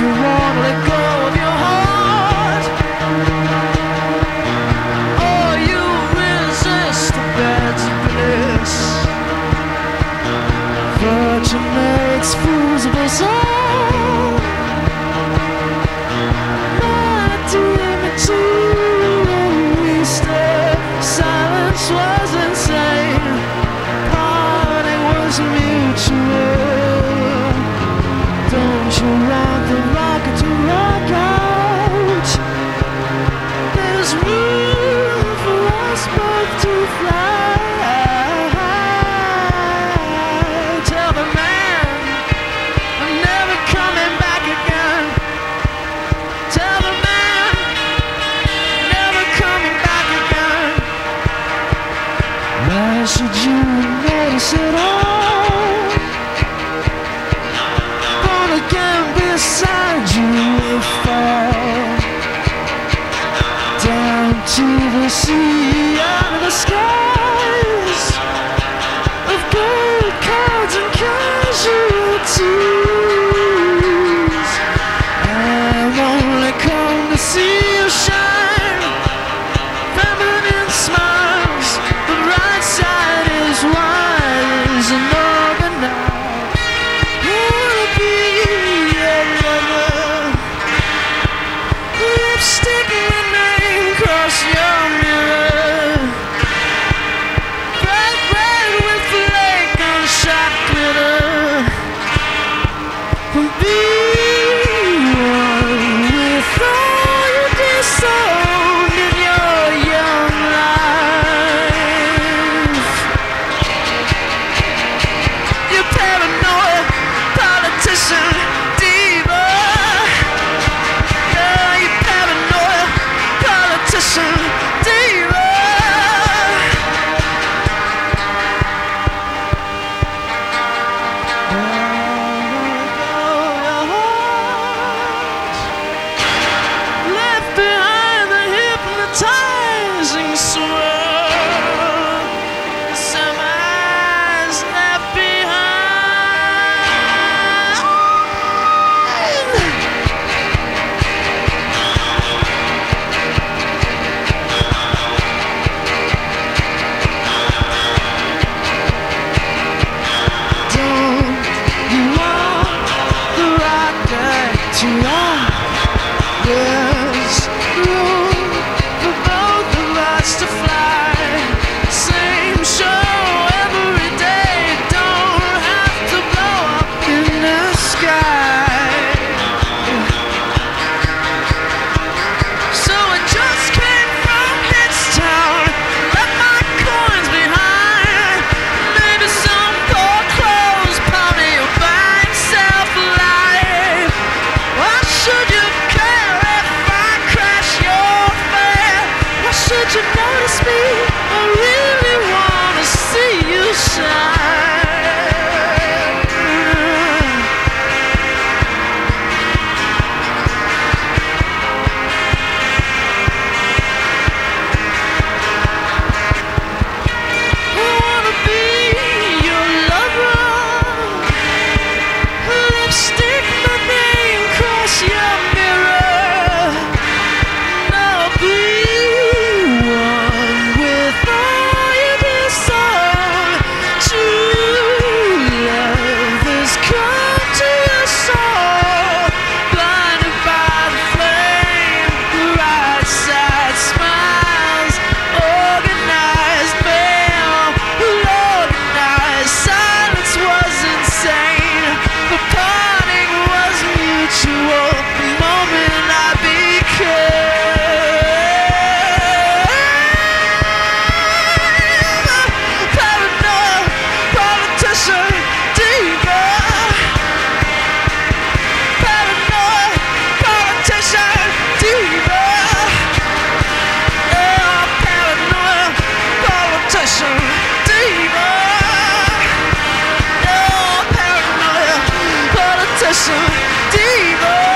you should you notice at all? Born again beside you will fall down to the sea. Please. Jesús, digo.